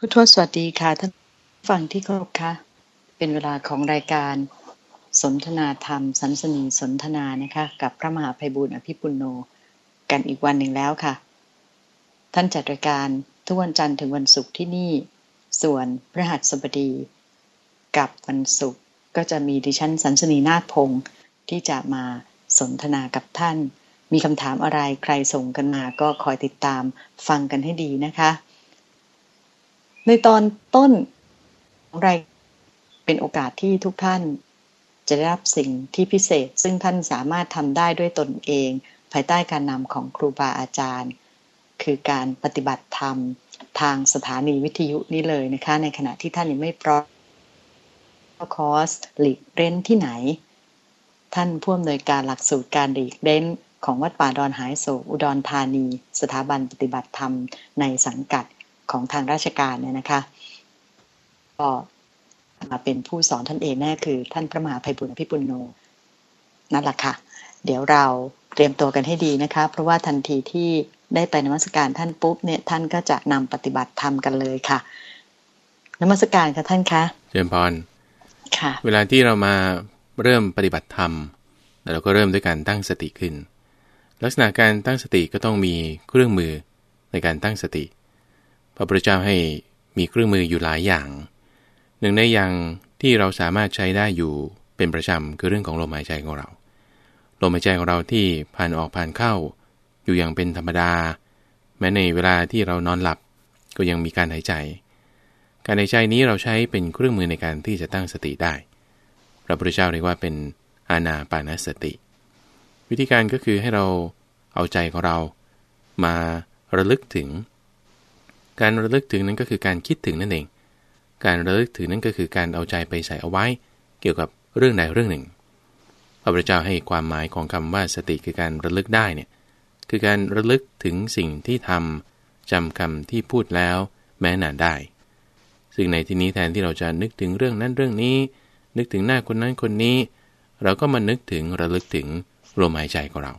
ผู้ทวสวัสดีค่ะท่านฟังที่เคารพค่ะ เป็นเวลาของรายการสนทนาธรรม สันสนีสนทนานะคะกับพระมหาภัยบุญอภิปุโนกันอีกวันหนึ่งแล้วค่ะ ท่านจัดรายการทุกวันจันทร์ถึงวันศุกร์ที่นี่ ส่วนพระหัสบดี กับวันศุกร์ก็จะมีดิฉันสันสนีนาฏพงศ์ที่จะมาสนทนากับท่าน มีคำถามอะไรใครส่งกันมาก็คอยติดตามฟังกันให้ดีนะคะ ในตอนต้นของรายเป็นโอกาสที่ทุกท่านจะได้รับสิ่งที่พิเศษ ซึ่งท่านสามารถทำได้ด้วยตนเอง ภายใต้การนำของครูบาอาจารย์ คือการปฏิบัติธรรมทางสถานีวิทยุนี้เลยนะคะ ในขณะที่ท่านยังไม่พร้อมคอร์สหลีกเร้นที่ไหน ท่านผู้อำนวยการหลักสูตรการหลีกเร้นของวัดป่าดอนหายโศอุดรธานี สถาบันปฏิบัติธรรมในสังกัด ของทางราชการเนี่ยนะคะก็มาเป็นผู้สอนท่านเองแน่คือ ท่านพระมหาภัยบุญพิปุณโญนั่นแหละค่ะ เดี๋ยวเราเตรียมตัวกันให้ดีนะคะ เพราะว่าทันทีที่ได้ไปนมัสการท่านปุ๊บเนี่ยท่านก็จะนำปฏิบัติธรรมกันเลยค่ะนมัสการค่ะท่านคะเจริญพรค่ะ เวลาที่เรามาเริ่มปฏิบัติธรรมเราก็เริ่มด้วยการตั้งสติขึ้น ลักษณะการตั้งสติก็ต้องมีเครื่องมือในการตั้งสติ พระพุทธเจ้าให้มีเครื่องมืออยู่หลายอย่าง หนึ่งในอย่างที่เราสามารถใช้ได้อยู่เป็นประจำคือเรื่องของลมหายใจของเรา ลมหายใจของเราที่ผ่านออกผ่านเข้า อยู่อย่างเป็นธรรมดา แม้ในเวลาที่เรานอนหลับก็ยังมีการหายใจ การหายใจนี้เราใช้เป็นเครื่องมือในการที่จะตั้งสติได้ พระพุทธเจ้าเรียกว่าเป็นอานาปานสติ วิธีการก็คือให้เราเอาใจของเรา มาระลึกถึง การระลึกถึงนั้นก็คือการคิดถึงนั่นเอง การระลึกถึงนั้นก็คือการเอาใจไปใส่เอาไว้ เกี่ยวกับเรื่องใดเรื่องหนึ่ง พระพุทธเจ้าให้ความหมายของคำว่าสติคือการระลึกได้เนี่ยคือการระลึกถึงสิ่งที่ทำจำคำที่พูดแล้ว แม้นานได้ ซึ่งในที่นี้แทนที่เราจะนึกถึงเรื่องนั้นเรื่องนี้ นึกถึงหน้าคนนั้นคนนี้ เราก็มานึกถึงระลึกถึงลมหายใจของเรา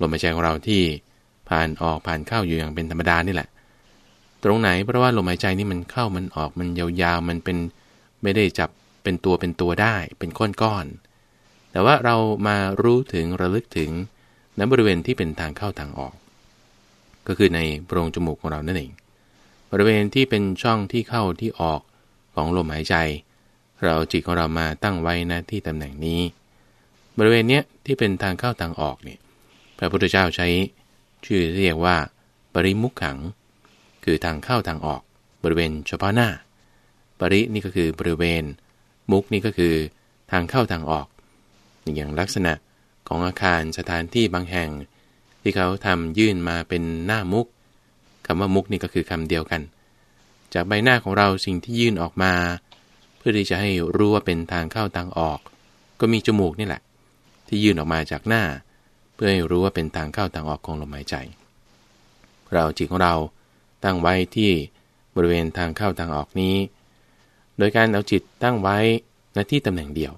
ลมหายใจของเราที่ผ่านออกผ่านเข้าอยู่อย่างเป็นธรรมดานี่แหละ ตรงไหนเพราะว่าลมหายใจนี่มันเข้ามันออกมันยาวๆมันเป็นไม่ได้จับเป็นตัวเป็นตัวได้ เป็นก้อนๆแต่ว่าเรามารู้ถึงระลึกถึงณบริเวณที่เป็นทางเข้าทางออก ก็คือในโพรงจมูกของเรานั่นเอง บริเวณที่เป็นช่องที่เข้าที่ออกของลมหายใจ เราจิตของเรามาตั้งไว้นะที่ตำแหน่งนี้ บริเวณเนี้ยที่เป็นทางเข้าทางออกเนี่ยพระพุทธเจ้าใช้ชื่อเรียกว่า ปริมุขขัง คือทางเข้าทางออก บริเวณเฉพาะหน้า ปรินี่ก็คือบริเวณ มุกนี่ก็คือทางเข้าทางออก อย่างลักษณะของอาคารสถานที่บางแห่ง ที่เขาทำยื่นมาเป็นหน้ามุกคำว่ามุกนี่ก็คือคำเดียวกัน จากใบหน้าของเราสิ่งที่ยื่นออกมา เพื่อที่จะให้รู้ว่าเป็นทางเข้าทางออก ก็มีจมูกนี่แหละ ที่ยื่นออกมาจากหน้า เพื่อให้รู้ว่าเป็นทางเข้าทางออกของลมหายใจ เราจิตของเรา ตั้งไว้ที่บริเวณทางเข้าทางออกนี้ โดยการเอาจิตตั้งไว้ในที่ตำแหน่งเดียว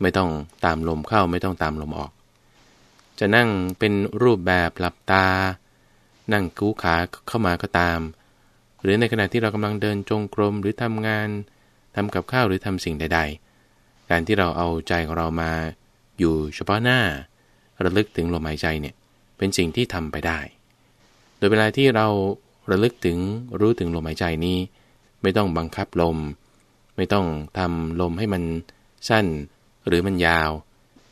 ไม่ต้องตามลมเข้าไม่ต้องตามลมออก จะนั่งเป็นรูปแบบหลับตา นั่งกู้ขาเข้ามาก็ตาม หรือในขณะที่เรากำลังเดินจงกรมหรือทำงานทำกับข้าวหรือทำสิ่งใด ๆ การที่เราเอาใจของเรามาอยู่เฉพาะหน้า ระลึกถึงลมหายใจเนี่ยเป็นสิ่งที่ทำไปได้ โดยเวลาที่เรา ระลึกถึงรู้ถึงลมหายใจนี้ ไม่ต้องบังคับลม ไม่ต้องทำลมให้มันสั้นหรือมันยาว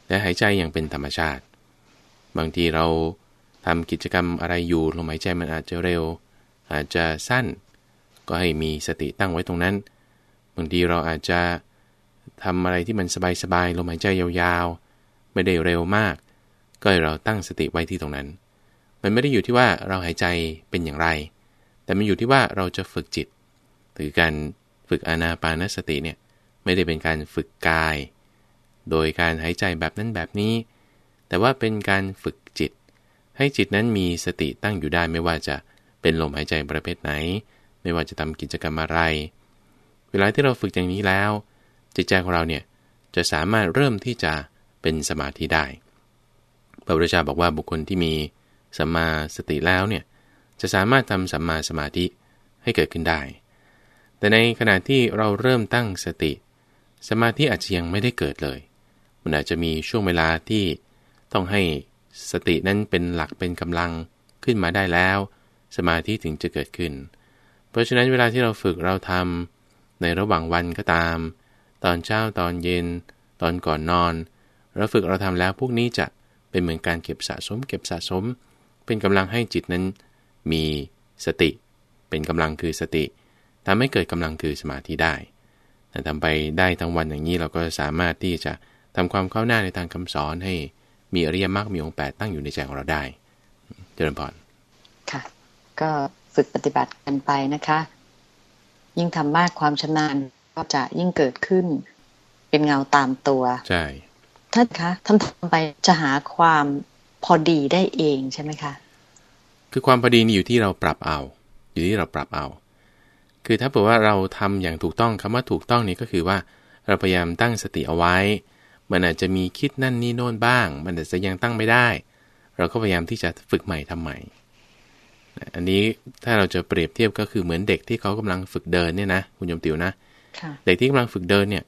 และหายใจอย่างเป็นธรรมชาติ บางทีเราทำกิจกรรมอะไรอยู่ลมหายใจมันอาจจะเร็ว อาจจะสั้น ก็ให้มีสติตั้งไว้ตรงนั้น บางทีเราอาจจะทำอะไรที่มันสบายๆลมหายใจยาวๆ ไม่ได้เร็วมาก ก็ให้เราตั้งสติไว้ที่ตรงนั้น มันไม่ได้อยู่ที่ว่าเราหายใจเป็นอย่างไร แต่มันอยู่ที่ว่าเราจะฝึกจิต หรือการฝึกอานาปานสติเนี่ยไม่ได้เป็นการฝึกกาย โดยการหายใจแบบนั้นแบบนี้ แต่ว่าเป็นการฝึกจิต ให้จิตนั้นมีสติตั้งอยู่ได้ไม่ว่าจะเป็นลมหายใจประเภทไหน ไม่ว่าจะทำกิจกรรมอะไร เวลาที่เราฝึกอย่างนี้แล้ว จิตใจของเราเนี่ยจะสามารถเริ่มที่จะเป็นสมาธิได้ พระพุทธเจ้าบอกว่าบุคคลที่มีสัมมาสติแล้วเนี่ย จะสามารถทำสัมมาสมาธิให้เกิดขึ้นได้ แต่ในขณะที่เราเริ่มตั้งสติ สมาธิอาจจะยังไม่ได้เกิดเลย มันอาจจะมีช่วงเวลาที่ต้องให้สตินั้นเป็นหลักเป็นกำลังขึ้นมาได้แล้ว สมาธิถึงจะเกิดขึ้น เพราะฉะนั้นเวลาที่เราฝึกเราทำในระหว่างวันก็ตาม ตอนเช้าตอนเย็น ตอนก่อนนอน เราฝึกเราทำแล้วพวกนี้จะเป็นเหมือนการเก็บสะสม เก็บสะสม เป็นกำลังให้จิตนั้น มีสติ เป็นกำลังคือสติทำให้เกิดกำลังคือสมาธิได้แต่ทำไปได้ทั้งวันอย่างนี้เราก็สามารถที่จะทำความเข้าหน้าในทางคำสอนให้มีอริยมรรคมีองค์แปดตั้งอยู่ในใจของเราได้ เจริญพรค่ะ ก็ฝึกปฏิบัติกันไปนะคะ ยิ่งทำมากความชำนาญก็จะยิ่งเกิดขึ้น เป็นเงาตามตัว ใช่ท่านคะทำทำไปจะหาความพอดีได้เองใช่ไหมคะ คือความพอดีนี่อยู่ที่เราปรับเอา อยู่ที่เราปรับเอา คือถ้าเผื่อว่าเราทำอย่างถูกต้องคำว่าถูกต้องนี่ก็คือว่า เราพยายามตั้งสติเอาไว้ มันอาจจะมีคิดนั่นนี่โน่นบ้าง มันอาจจะยังตั้งไม่ได้ เราก็พยายามที่จะฝึกใหม่ทำใหม่ อันนี้ถ้าเราจะเปรียบเทียบก็คือเหมือนเด็กที่เขากำลังฝึกเดินเนี่ยนะคุณยมติวนะค่ะเด็กที่กำลังฝึกเดินเนี่ย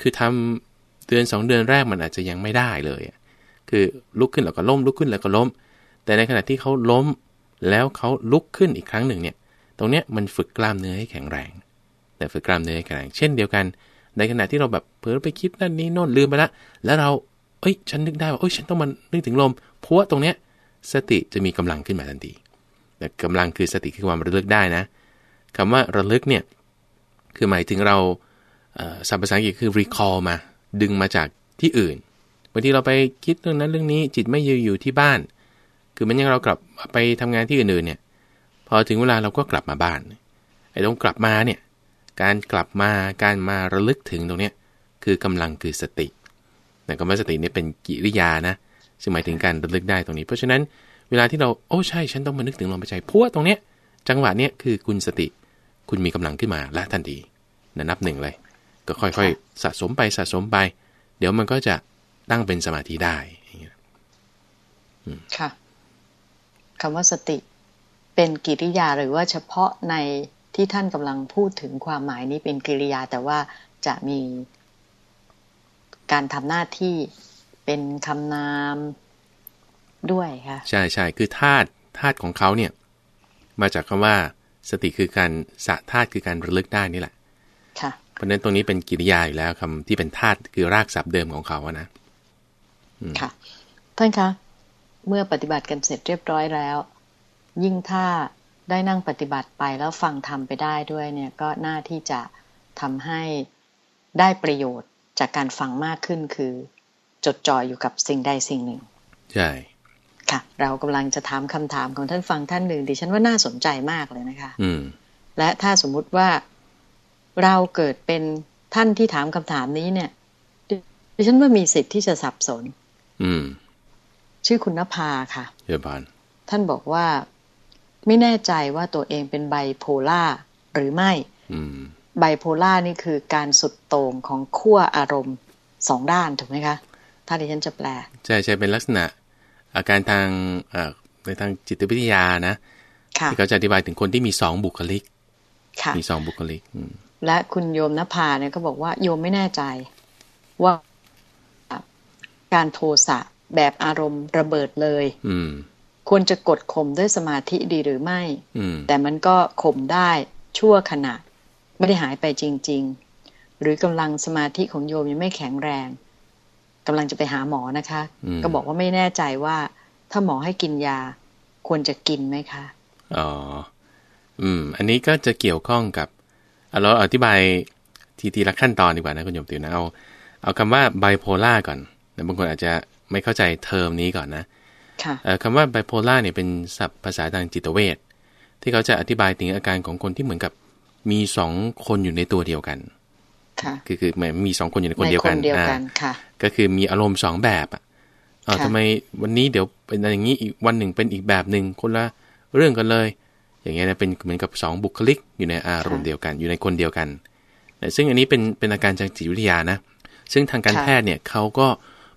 คือทำเดือนสองเดือนแรกมันอาจจะยังไม่ได้เลยอะคือลุกขึ้นแล้วก็ล้มลุกขึ้นแล้วก็ล้ม แต่ในขณะที่เขาล้ม แล้วเขาลุกขึ้นอีกครั้งหนึ่งเนี่ย ตรงเนี้ยมันฝึกกล้ามเนื้อให้แข็งแรง แต่ฝึกกล้ามเนื้อให้แข็งแรง เช่นเดียวกัน ในขณะที่เราแบบเผลอไปคิดนั่นนี่โน่นลืมไปละ แล้วเรา เอ้ย ฉันนึกได้ว่า เอ้ย ฉันต้องมานึกถึงลม เพราะว่าตรงเนี้ยสติจะมีกำลังขึ้นมาทันที แต่กำลังคือสติคือความระลึกได้นะคำว่าระลึกเนี่ย คือหมายถึงเราศัพท์ภาษาอังกฤษคือ recall มา ดึงมาจากที่อื่น บางทีเราไปคิดเรื่องนั้นเรื่องนี้จิตไม่อยู่อยู่ที่บ้าน คือมันยังเรากลับไปทำงานที่อื่นๆเนี่ย พอถึงเวลาเราก็กลับมาบ้าน ไอ้ตรงกลับมาเนี่ย การกลับมา การมาระลึกถึงตรงเนี้ยคือกำลังคือสติ แต่คำว่าสติเนี่ยเป็นกิริยานะ ซึ่งหมายถึงการระลึกได้ตรงนี้ เพราะฉะนั้นเวลาที่เรา โอ้ใช่ ฉันต้องมานึกถึงลมหายใจพราะว่าตรงเนี้ย จังหวะเนี้ยคือคุณสติ คุณมีกำลังขึ้นมาและทันทีนะนับหนึ่งเลย ก็ค่อยๆ สะสมไปสะสมไป เดี๋ยวมันก็จะตั้งเป็นสมาธิได้ค่ะ คำว่าสติ เป็นกิริยาหรือว่าเฉพาะในที่ท่านกำลังพูดถึงความหมายนี้เป็นกิริยาแต่ว่าจะมีการทำหน้าที่เป็นคำนามด้วยค่ะใช่ใช่คือธาตุธาตุของเขาเนี่ยมาจากคำว่า สติคือการสะธาตุคือการระลึกได้นี่แหละค่ะเพราะฉะนั้นตรงนี้เป็นกิริยาอยู่แล้วคำที่เป็นธาตุคือรากศัพท์เดิมของเขาอะนะค่ะท่านคะ เมื่อปฏิบัติกันเสร็จเรียบร้อยแล้ว ยิ่งถ้าได้นั่งปฏิบัติไปแล้วฟังทำไปได้ด้วยเนี่ยก็น่าที่จะทำให้ได้ประโยชน์จากการฟังมากขึ้นคือ จดจ่ออยู่กับสิ่งใดสิ่งหนึ่ง ใช่ค่ะ เรากำลังจะถามคำถามของท่านฟังท่านหนึ่งดิฉันว่าน่าสนใจมากเลยนะคะ อืมและถ้าสมมุติว่าเราเกิดเป็นท่านที่ถามคำถามนี้เนี่ยดิดิฉันว่ามีสิทธิ์ที่จะสับสน อืม ชื่อคุณนภาค่ะเยอะบานท่านบอกว่าไม่แน่ใจว่าตัวเองเป็นไบโพล่าหรือไม่อืมไบโพล่านี่คือการสุดโต่งของขั้วอารมณ์สองด้านถูกไหมคะ ถ้าดิฉันจะแปล ใช่ใช่เป็นลักษณะ อาการทางเอ่อในทางจิตวิทยานะค่ะที่เขาจะอธิบายถึงคนที่มีสองบุคลิกค่ะมีสองบุคลิกอืมและคุณโยมนภาเนี่ยก็บอกว่าโยมไม่แน่ใจว่าการโทสะ แบบอารมณ์ระเบิดเลย อืมควรจะกดข่มด้วยสมาธิดีหรือไม่อืมแต่มันก็ข่มได้ชั่วขณะไม่ได้หายไปจริง ๆ หรือกำลังสมาธิของโยมยังไม่แข็งแรงกำลังจะไปหาหมอนะคะอืมก็บอกว่าไม่แน่ใจว่า ถ้าหมอให้กินยา ควรจะกินไหมคะอ๋ออืม อันนี้ก็จะเกี่ยวข้องกับเอาเราอธิบายทีทีละขั้นตอนดีกว่านะคุณโยมติวนะเอาเอาคำว่าไบโพล่าก่อนนะบางคนอาจจะ ไม่เข้าใจเทอมนี้ก่อนนะค่ะเอ่อคำว่าไบโพล่าเนี่ยเป็นศัพท์ภาษาทางจิตเวชที่เขาจะอธิบายถึงอาการของคนที่เหมือนกับมีสองคนอยู่ในตัวเดียวกันค่ะคือคือเหมือนมีสองคนอยู่ในคนเดียวกันในเดียวอ่ากันค่ะก็คือมีอารมณ์สองแบบอะเอ้าค่ะทำไมวันนี้เดี๋ยวเป็นอย่างนี้อีกวันหนึ่งเป็นอีกแบบหนึ่งคนละเรื่องกันเลย อย่างเงี้ยนะเป็นเหมือนกับสองบุคลิกอยู่ในอารมณ์เดียวกันอยู่ในคนเดียวกันนะซึ่งอันนี้เป็นเป็นอาการทางจิตวิทยานะ ซึ่งทางการแพทย์เนี่ยเขาก็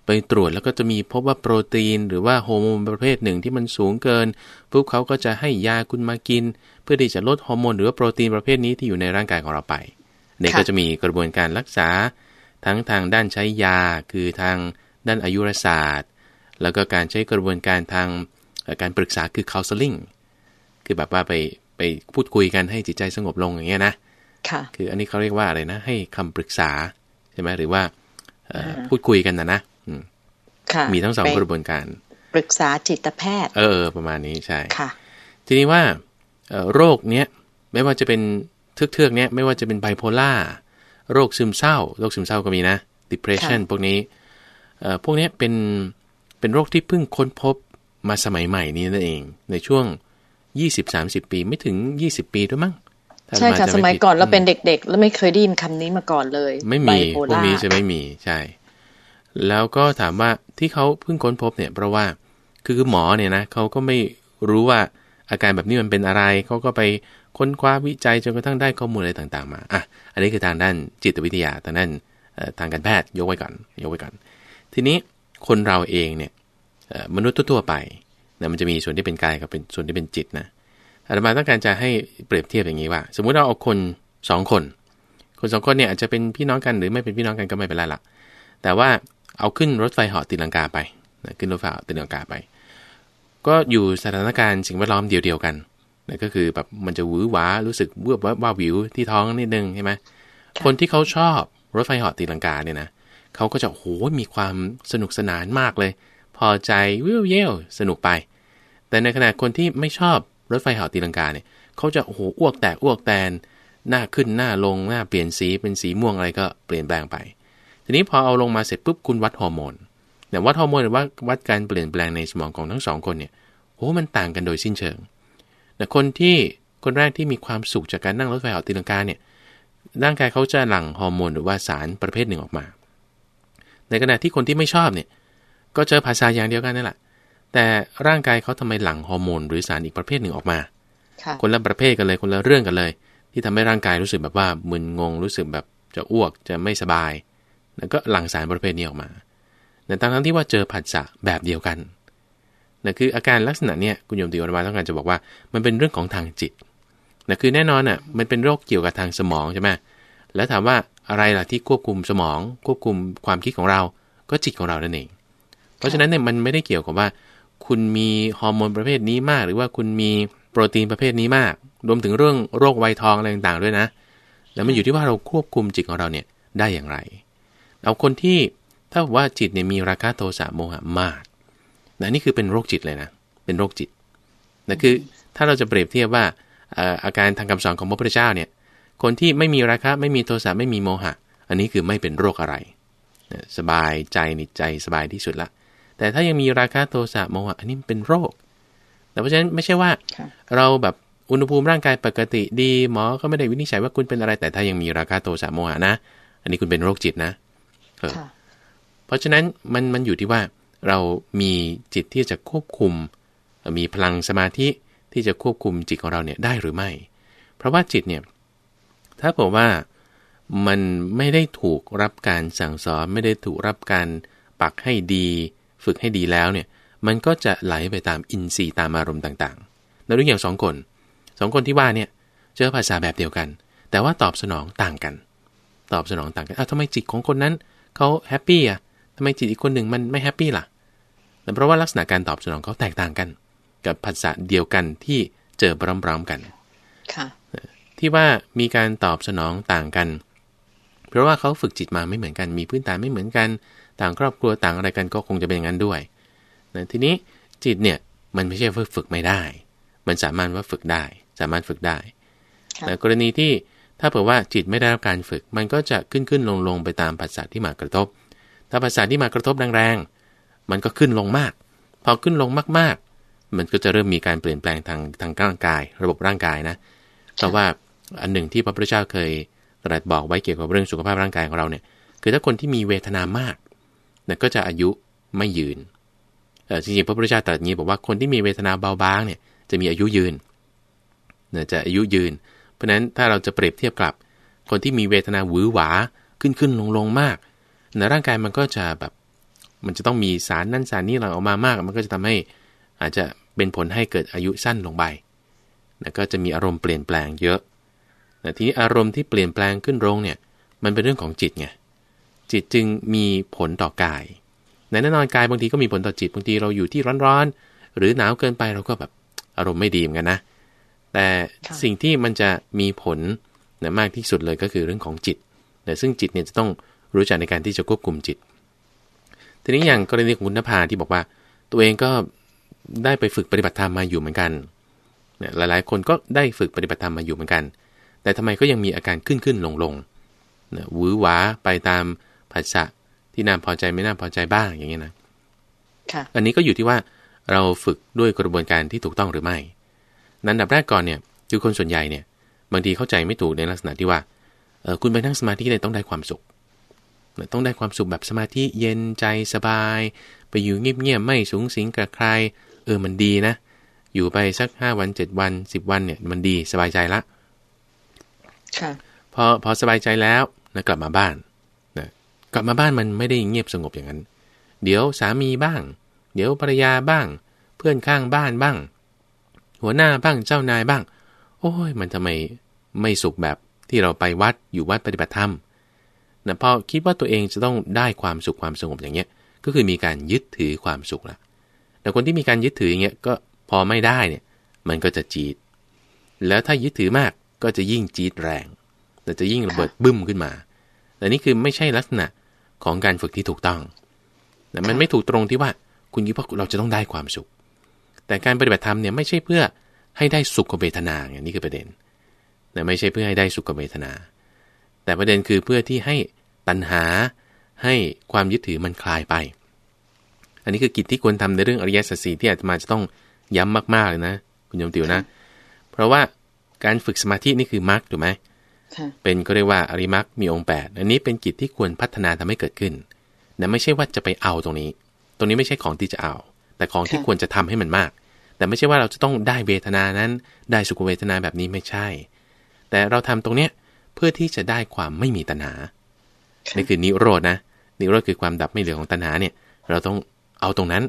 ไปตรวจแล้วก็จะมีพบว่าโปรตีน หรือว่าโฮอร์โมนประเภทหนึ่งที่มันสูงเกินปุ๊บเขาก็จะให้ยาคุณมากิน เพื่อที่จะลดฮอร์โมนหรือว่าโปรตีนประเภทนี้ที่อยู่ในร่างกายของเราไปเนี่ยก็จะมีกระบวนการรักษา ทั้งทางด้านใช้ยา คือทางด้านอายุรศาสตร์ แล้วก็การใช้กระบวนการทางการปรึกษาคือ counseling คือแบบว่าไปไปพูดคุยกันให้จิตใจสงบลงอย่างเงี้ยนะค่ะคืออันนี้เขาเรียกว่าอะไรนะ ให้คำปรึกษาใช่ไหมหรือว่าพูดคุยกันนะนะค่ะ มีทั้งสองกระบวนการปรึกษาจิตแพทย์ เออ ประมาณนี้ใช่ค่ะ ทีนี้ว่าโรคเนี้ยไม่ว่าจะเป็นเทือกๆเนี้ยไม่ว่าจะเป็นไบโพล่าโรคซึมเศร้า โรคซึมเศร้าก็มีนะ depression พวกนี้พวกนี้เป็นเป็นโรคที่เพิ่งค้นพบมาสมัยใหม่นี้นั่นเอง ในช่วง 20-30 ปีไม่ถึง 20 ปีด้วยมั้งใช่ค่ะ สมัยก่อนเราเป็นเด็กๆ แล้วไม่เคยได้ยินคำนี้มาก่อนเลย ไม่มีพวกนี้จะไม่มีใช่ แล้วก็ถามว่าที่เขาเพิ่งค้นพบเนี่ยเพราะว่าคือหมอเนี่ยนะเขาก็ไม่รู้ว่าอาการแบบนี้มันเป็นอะไรเขาก็ไปค้นคว้าวิจัยจนกระทั่งได้ข้อมูลอะไรต่างๆมาอะอันนี้คือทางด้านจิตวิทยาทางด้านทางการแพทย์ยกไว้ก่อนยกไว้ก่อน ทีนี้คนเราเองเนี่ยมนุษย์ทั่วไปนะมันจะมีส่วนที่เป็นกายกับเป็นส่วนที่เป็นจิตนะอาตมาต้องการจะให้เปรียบเทียบอย่างนี้ว่า สมมุติเราเอาคนสองคน คนสองคนเนี่ยอาจจะเป็นพี่น้องกันหรือไม่เป็นพี่น้องกันก็ไม่เป็นไรละแต่ว่า เอาขึ้นรถไฟเหาะตีลังกาไปนะขึ้นรถไฟเหาะตีลังกาไป ก็อยู่สถานการณ์สิ่งแวดล้อมเดียวๆกันนะก็คือแบบมันจะหวือหวารู้สึกเวือบว่าวิวที่ท้องนิดนึงใช่ไหมคนที่เขาชอบรถไฟเหาะตีลังกาเนี่ยนะเขาก็จะโหมีความสนุกสนานมากเลย พอใจวิวเย่สนุกไป แต่ในขณะคนที่ไม่ชอบรถไฟเหาะตีลังกาเนี่ยเขาจะโอ้โหอ้วกแตกอ้วกแตนหน้าขึ้นหน้าลงหน้าเปลี่ยนสีเป็นสีม่วงอะไรก็เปลี่ยนแปลงไป ทีนี้พอเอาลงมาเสร็จปุ๊บคุณวัดฮอร์โมนแต่วัดฮอร์โมนหรือว่าวัดการเปลี่ยนแปลงในสมองของทั้งสองคนเนี่ยโอ้มันต่างกันโดยสิ้นเชิงแต่คนที่คนแรกที่มีความสุขจากการนั่งรถไฟเหาะตีลังกาเนี่ยร่างกายเขาจะหลั่งฮอร์โมนหรือว่าสารประเภทหนึ่งออกมา ในขณะที่คนที่ไม่ชอบเนี่ยก็เจอภาษาอย่างเดียวกันนั่นแหละแต่ร่างกายเขาทำไมหลั่งฮอร์โมนหรือสารอีกประเภทหนึ่งออกมาคนละประเภทกันเลยคนละเรื่องกันเลย ที่ทำให้ร่างกายรู้สึกแบบว่ามึนงงรู้สึกแบบจะอ้วกจะไม่สบาย แล้วก็หลั่งสารประเภทนี้ออกมาแต่ทั้งที่ว่าเจอผัสสะแบบเดียวกันนะคืออาการลักษณะเนี้ยคุณโยมติวรมาต้องการจะบอกว่า มันเป็นเรื่องของทางจิตนะคือแน่นอนอะมันเป็นโรคเกี่ยวกับทางสมองใช่ไหมแล้วถามว่าอะไรล่ะที่ควบคุมสมอง ควบคุมความคิดของเรา ก็จิตของเรานั่นเอง เพราะฉะนั้นเนี่ยมันไม่ได้เกี่ยวกับว่า คุณมีฮอร์โมนประเภทนี้มาก หรือว่าคุณมีโปรตีนประเภทนี้มาก รวมถึงเรื่องโรคไวทองอะไรต่างๆด้วยนะ แล้วมันอยู่ที่ว่าเราควบคุมจิตของเราเนี่ยได้อย่างไร เอาคนที่ถ้าว่าจิตเนี่ยมีราคะโทสะโมหะมากนะนี่คือเป็นโรคจิตเลยนะ เป็นโรคจิตนะคือถ้าเราจะเปรียบเทียบว่าอาการทางคำสอนของพระพุทธเจ้าเนี่ย คนที่ไม่มีราคะไม่มีโทสะไม่มีโมหะ อันนี้คือไม่เป็นโรคอะไร สบายใจนิจใจสบายที่สุดละ แต่ถ้ายังมีราคะโทสะโมหะ อันนี้เป็นโรค แต่เพราะฉะนั้นไม่ใช่ว่า เราแบบอุณหภูมิร่างกายปกติดีหมอก็ไม่ได้วินิจฉัยว่าคุณเป็นอะไร แต่ถ้ายังมีราคะโทสะโมหะนะ อันนี้คุณเป็นโรคจิตนะ เพราะฉะนั้นมันมันอยู่ที่ว่าเรามีจิตที่จะควบคุม มีพลังสมาธิที่จะควบคุมจิตของเราเนี่ยได้หรือไม่ เพราะว่าจิตเนี่ยถ้าบอกว่ามันไม่ได้ถูกรับการสั่งสอนไม่ได้ถูกรับการปักให้ดี ฝึกให้ดีแล้วเนี่ยมันก็จะไหลไปตามอินทรีย์ตามอารมณ์ต่างๆในเรื่องอย่างสองคนสองคนที่ว่าเนี่ยเจอภาษาแบบเดียวกัน แต่ว่าตอบสนองต่างกัน ตอบสนองต่างกันอ้าวทำไมจิตของคนนั้น เขาแฮปปี้อะทำไมจิตอีกคนหนึ่งมันไม่แฮปปี้ล่ะแต่เพราะว่าลักษณะการตอบสนองเขาแตกต่างกัน กับภาษาเดียวกันที่เจอพร้อมๆกันค่ะที่ว่ามีการตอบสนองต่างกัน เพราะว่าเขาฝึกจิตมาไม่เหมือนกัน มีพื้นฐานไม่เหมือนกัน ต่างครอบครัวต่างอะไรกันก็คงจะเป็นอย่างนั้นด้วยนะทีนี้จิตเนี่ยมันไม่ใช่ว่าฝึกไม่ได้ มันสามารถว่าฝึกได้ สามารถฝึกได้แต่กรณีที่ ถ้าเผื่อว่าจิตไม่ได้รับการฝึก มันก็จะขึ้นขึ้นลงลงไปตามภาษาที่มากระทบ ถ้าภาษาที่มากระทบแรงๆ มันก็ขึ้นลงมาก พอขึ้นลงมากๆ มันก็จะเริ่มมีการเปลี่ยนแปลงทางทางร่างกาย ระบบร่างกายนะ เพราะว่าอันหนึ่งที่พระพุทธเจ้าเคยตรัสบอกไว้เกี่ยวกับเรื่องสุขภาพร่างกายของเราเนี่ย คือถ้าคนที่มีเวทนามากเนี่ยก็จะอายุไม่ยืนเออจริงๆพระพุทธเจ้าตรัสงี้บอกว่าคนที่มีเวทนาเบาบางเนี่ยจะมีอายุยืนเนี่ยจะอายุยืน เพราะนั้นถ้าเราจะเปรียบเทียบกับ คนที่มีเวทนาหวือหวาขึ้นขึ้นลงลงมากในร่างกายมันก็จะแบบ มันจะต้องมีสารนั่นสารนี้หลั่งออกมามาก มันก็จะทำให้อาจจะเป็นผลให้เกิดอายุสั้นลงไปนะก็จะมีอารมณ์เปลี่ยนแปลงเยอะแต่ทีนี้อารมณ์ที่เปลี่ยนแปลงขึ้นลงเนี่ย มันเป็นเรื่องของจิตไง จิตจึงมีผลต่อกายในแน่นอนกายบางทีก็มีผลต่อจิต บางทีเราอยู่ที่ร้อนๆ หรือหนาวเกินไปเราก็แบบอารมณ์ไม่ดีเหมือนกันนะ แต่สิ่งที่มันจะมีผลนะมากที่สุดเลยก็คือเรื่องของจิตนะซึ่งจิตเนี่ยจะต้องรู้จักในการที่จะควบคุมจิต ทีนี้อย่างกรณีของคุณนภาที่บอกว่า ตัวเองก็ได้ไปฝึกปฏิบัติธรรมมาอยู่เหมือนกันเนี่ยหลายๆ คนก็ได้ฝึกปฏิบัติธรรมมาอยู่เหมือนกัน แต่ทำไมก็ยังมีอาการขึ้นขึ้นลงลงนะวือหวาไปตามผัสสะที่น่าพอใจไม่น่าพอใจบ้างอย่างเงี้ยนะอันนี้ก็อยู่ที่ว่าเราฝึกด้วยกระบวนการที่ถูกต้องหรือไม่ นั้นดับแรกก่อนเนี่ยคือคนส่วนใหญ่เนี่ยบางทีเข้าใจไม่ถูกในลักษณะที่ว่าเออคุณไปนั่งสมาธิเนี่ยต้องได้ความสุข ต้องได้ความสุขแบบสมาธิเย็นใจสบาย ไปอยู่เงียบๆไม่สูงสิงกับใคร เออมันดีนะ อยู่ไปสักห้าวันเจ็ดวันสิบวันเนี่ยมันดีสบายใจละค่ะพอพอสบายใจแล้วนะกลับมาบ้านนะกลับมาบ้านมันไม่ได้เงียบสงบอย่างนั้น เดี๋ยวสามีบ้าง เดี๋ยวภรรยาบ้าง เพื่อนข้างบ้านบ้าง หัวหน้าบ้างเจ้านายบ้าง โอ้ยมันทำไมไม่สุขแบบที่เราไปวัดอยู่วัดปฏิบัติธรรมนะพอคิดว่าตัวเองจะต้องได้ความสุขความสงบอย่างเงี้ย ก็คือมีการยึดถือความสุขละแต่คนที่มีการยึดถืออย่างเงี้ยก็พอไม่ได้เนี่ย มันก็จะจีดแล้วถ้ายึดถือมากก็จะยิ่งจีดแรง แต่จะยิ่งระเบิดบึ้มขึ้นมา แต่นี่คือไม่ใช่ลักษณะของการฝึกที่ถูกต้องแต่มันไม่ถูกตรงที่ว่าคุณคิดว่าเราจะต้องได้ความสุข แต่การปฏิบัติธรรมเนี่ยไม่ใช่เพื่อให้ได้สุขเวทนาอย่างนี้คือประเด็นแต่ไม่ใช่เพื่อให้ได้สุขเวทนา แต่ประเด็นคือเพื่อที่ให้ตัณหาให้ความยึดถือมันคลายไป อันนี้คือกิจที่ควรทำในเรื่องอริยสัจสี่ที่อาจมาจะต้องย้ำมากๆเลยนะ คุณโยมติวนะ เพราะว่าการฝึกสมาธินี่คือมรรคถูกไหมเป็นก็เรียกว่าอริมักมีองค์ 8 อันนี้เป็นกิจที่ควรพัฒนาทำให้เกิดขึ้นแต่ไม่ใช่ว่าจะไปเอาตรงนี้ ตรงนี้ไม่ใช่ของที่จะเอา แต่ของที่ควรจะทำให้มันมาก แต่ไม่ใช่ว่าเราจะต้องได้เวทนานั้น ได้สุขเวทนาแบบนี้ไม่ใช่ แต่เราทำตรงเนี้ยเพื่อที่จะได้ความไม่มีตัณหานี่คือนิโรธนะนิโรธคือความดับไม่เหลือของตัณหาเนี่ย เราต้องเอาตรงนั้น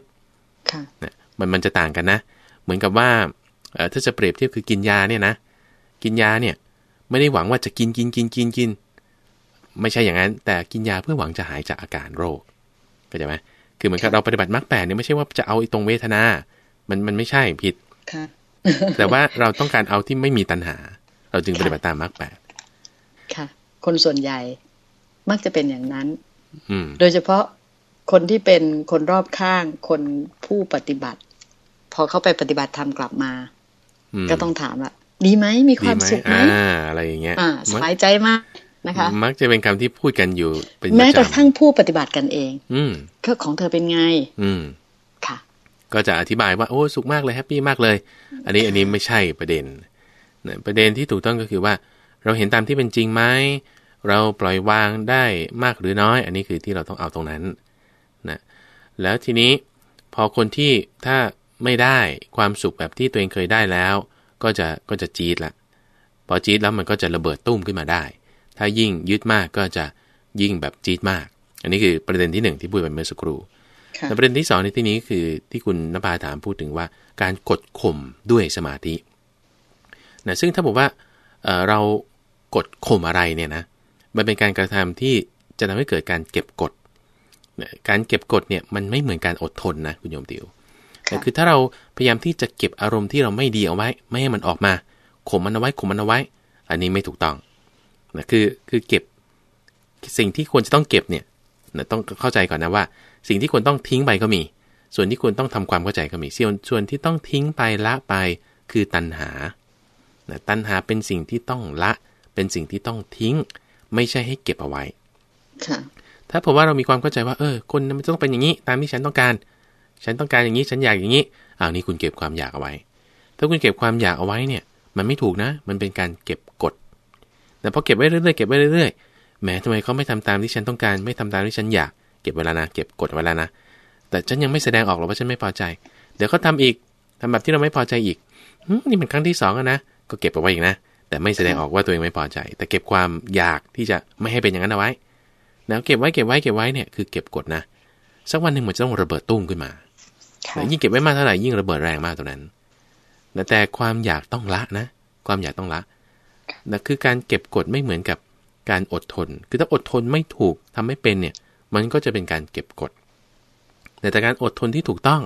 มันมันจะต่างกันนะ เหมือนกับว่าถ้าจะเปรียบเทียบคือกินยาเนี่ยนะ กินยาเนี่ยไม่ได้หวังว่าจะกินกินกินกินกิน ไม่ใช่อย่างนั้น แต่กินยาเพื่อหวังจะหายจากอาการโรคเข้าใจไหม คือเหมือนกับเราปฏิบัติมรรคแปดเนี่ยไม่ใช่ว่าจะเอาตรงเวทนา มันมันไม่ใช่ผิดแต่ว่าเราต้องการเอาที่ไม่มีตัณหา เราจึงปฏิบัติตามมรรคแปดค่ะ คนส่วนใหญ่มักจะเป็นอย่างนั้นอืโดยเฉพาะคนที่เป็นคนรอบข้างคนผู้ปฏิบัติ พอเข้าไปปฏิบัติธรรมกลับมา ก็ต้องถามว่าดีไหมมีความสุขไหมอะไรอย่างเงี้ยสบายใจมาก นะคะ มักจะเป็นคำที่พูดกันอยู่เป็นแม้กระทั่งผู้ปฏิบัติกันเอง อืมก็ของเธอเป็นไง อืมค่ะ ก็จะอธิบายว่าโอ้สุขมากเลย happy มากเลย อันนี้อันนี้ไม่ใช่ประเด็นประเด็นที่ถูกต้องก็คือว่า เราเห็นตามที่เป็นจริงไหมเราปล่อยวางได้มากหรือน้อย อันนี้คือที่เราต้องเอาตรงนั้นนะแล้วทีนี้พอคนที่ถ้าไม่ได้ความสุขแบบที่ตัวเองเคยได้แล้ว ก็จะก็จะจี๊ดละพอจี๊ดแล้วมันก็จะระเบิดตุ้มขึ้นมาได้ ถ้ายิ่งยึดมากก็จะยิ่งแบบจี๊ดมาก อันนี้คือประเด็นที่หนึ่งที่พูดไปเมื่อสักครู่แต่ประเด็นที่สองในที่นี้คือที่คุณนภาถามพูดถึงว่าการกดข่มด้วยสมาธินะซึ่งถ้าบอกว่าเเรากดข่มอะไรเนี่ยนะมันเป็นการกระทำที่จะทำให้เกิดการเก็บกดการเก็บกดเนี่ยมันไม่เหมือนการอดทนนะคุณโยมติวแต่คือถ้าเราพยายามที่จะเก็บอารมณ์ที่เราไม่ดีเอาไว้ ไม่ให้มันออกมาข่มมันเอาไว้ข่มมันเอาไว้ อันนี้ไม่ถูกต้อง นะคือคือเก็บสิ่งที่ควรจะต้องเก็บเนี่ยนะต้องเข้าใจก่อนนะว่า สิ่งที่ควรต้องทิ้งไปก็มี ส่วนที่ควรต้องทำความเข้าใจก็มีส่วนส่วนที่ต้องทิ้งไปละไปคือตัณหานะตัณหาเป็นสิ่งที่ต้องละ เป็นสิ่งที่ต้องทิ้ง ไม่ใช่ให้เก็บเอาไว้ถ้าผมว่าเรามีความเข้าใจว่าเออคนมันต้องเป็นอย่างนี้ ตามที่ฉันต้องการ ฉันต้องการอย่างนี้ฉันอยากอย่างนี้อ้าวนี่คุณเก็บความอยากเอาไว้ ถ้าคุณเก็บความอยากเอาไว้เนี่ย มันไม่ถูกนะ มันเป็นการเก็บกด แต่พอเก็บไว้เรื่อยๆเก็บไว้เรื่อยๆแม้ทำไมเขาไม่ทำตามที่ฉันต้องการ ไม่ทำตามที่ฉันอยาก เก็บเวลานะ เก็บกดไว้แล้วนะ แต่ฉันยังไม่แสดงออกหรอกว่าฉันไม่พอใจ เดี๋ยวเขาทาอีกทำแบบที่เราไม่พอใจอีกนี่เป็นครั้งที่สองนะ ก็เก็บเอาไว้อีกนะ แต่ไม่แสดงออกว่าตัวเองไม่พอใจ แต่เก็บความอยากที่จะไม่ให้เป็นอย่างนั้นเอาไว้ แล้วเก็บไว้เก็บไว้เก็บไว้เนี่ยคือเก็บกดนะ สักวันหนึ่งมันจะต้องระเบิดตุ้มขึ้นมา ยิ่งเก็บไว้มากเท่าไหร่ยิ่งระเบิดแรงมากตัวนั้น แต่ความอยากต้องละนะ ความอยากต้องละ นะคือการเก็บกดไม่เหมือนกับการอดทน คือถ้าอดทนไม่ถูกทำไม่เป็นเนี่ย มันก็จะเป็นการเก็บกด แต่การอดทนที่ถูกต้อง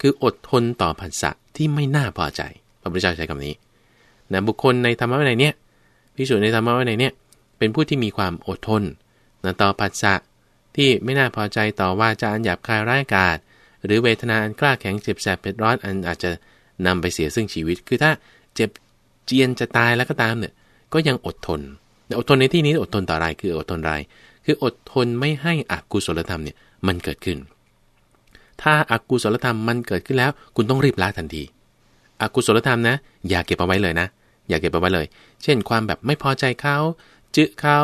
คืออดทนต่อผัสสะที่ไม่น่าพอใจ พระพุทธเจ้าใช้คำนี้นะบุคคลในธรรมะวินัยเนี่ยพิสูจน์ในธรรมะวินัยเนี่ย เป็นผู้ที่มีความอดทนนะต่อผัสสะที่ไม่น่าพอใจต่อว่าจะอันหยาบคายร้ายกาศหรือเวทนาอันกล้าแข็งเจ็บแสบเผ็ดร้อนอันอาจจะนำไปเสียซึ่งชีวิต คือถ้าเจ็บ เจียนจะตายแล้วก็ตามเนี่ย ก็ยังอดทนอดทนในที่นี้อดทนต่ออะไรคืออดทนอะไร คืออดทนไม่ให้อกุศลธรรมเนี่ยมันเกิดขึ้น ถ้าอากุศลธรรมมันเกิดขึ้นแล้ว คุณต้องรีบละทันทีอกุศลธรรมนะ อย่าเก็บเอาไว้เลยนะ อย่าเก็บเอาไว้เลย เช่น ความแบบไม่พอใจเขาจึเขา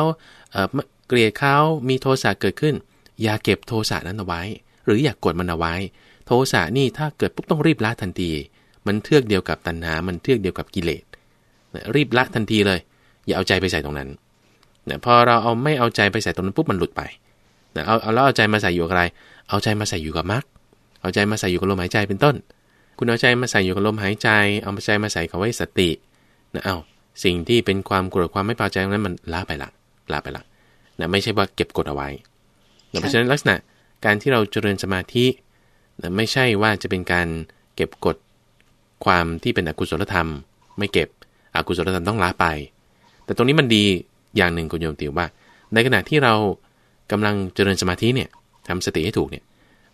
เอ่อเกลียดเขามีโทสะเกิดขึ้น อย่าเก็บโทสะนั้นเอาไว้ หรืออย่ากกดมันเอาไว้ โทสะนี่ถ้าเกิดปุ๊บต้องรีบละทันที มันเทือกเดียวกับตัณหา มันเทือกเดียวกับกิเลส รีบละทันทีเลย อย่าเอาใจไปใส่ตรงนั้นนะพอเราเอาไม่เอาใจไปใส่ตรงนั้นปุ๊บมันหลุดไปนะเอาเอาแล้วเอาใจมาใส่อยู่กับอะไร เอาใจมาใส่อยู่กับมรรคเอาใจมาใส่อยู่กับลมหายใจเป็นต้น คุณเอาใจมาใส่อยู่กับลมหายใจ เอาใจมาใส่กับไว้สตินะเอาสิ่งที่เป็นความโกรธความไม่พอใจนั้นมันละไปละละไปละนะไม่ใช่ว่าเก็บกดเอาไว้นะเพราะฉะนั้นลักษณะการที่เราเจริญสมาธินะไม่ใช่ว่าจะเป็นการเก็บกดความที่เป็นอกุศลธรรม ไม่เก็บ อกุศลธรรมต้องละไป แต่ตรงนี้มันดีอย่างหนึ่งคุณโยมติวว่า ในขณะที่เรากำลังเจริญสมาธิเนี่ยทำสติให้ถูกเนี่ย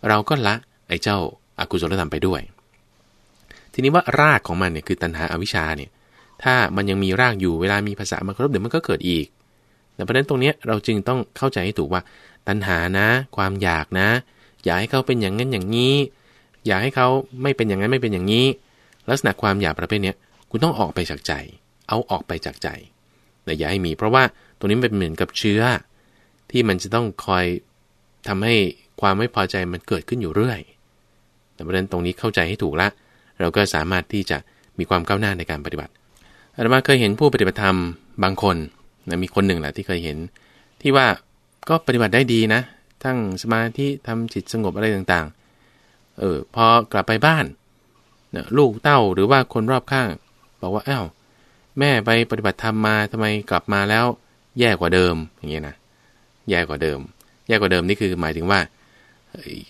เราก็ละไอ้เจ้าอากุศลธรรมไปด้วย ทีนี้ว่ารากของมันเนี่ยคือตัณหาอาวิชชาเนี่ยถ้ามันยังมีรากอยู่เวลามีภาษามากรบเดี๋ยวมันก็เกิดอีกแต่เพราะนั้นตรงนี้เราจึงต้องเข้าใจให้ถูกว่า ตัณหานะ ความอยากนะ อยากให้เขาเป็นอย่างนั้นอย่างนี้ อยากให้เขาไม่เป็นอย่างนั้นไม่เป็นอย่างนี้ ลักษณะความอยากประเภทนี้ คุณต้องออกไปจากใจ เอาออกไปจากใจแต่อย่าให้มี เพราะว่าตัวนี้เป็นเหมือนกับเชื้อ ที่มันจะต้องคอยทำให้ความไม่พอใจมันเกิดขึ้นอยู่เรื่อย แต่ประเด็นตรงนี้เข้าใจให้ถูกละ เราก็สามารถที่จะมีความก้าวหน้าในการปฏิบัติอาตมาเคยเห็นผู้ปฏิบัติธรรมบางคนนะมีคนหนึ่งแหละที่เคยเห็น ที่ว่าก็ปฏิบัติได้ดีนะ ทั้งสมาธิทำจิตสงบอะไรต่างๆ เออพอกลับไปบ้านนะลูกเต้าหรือว่าคนรอบข้าง บอกว่าอ้าวแม่ไปปฏิบัติธรรมมาทำไมกลับมาแล้ว แย่กว่าเดิมอย่างเงี้ยนะแย่กว่าเดิม แย่กว่าเดิมนี่คือหมายถึงว่า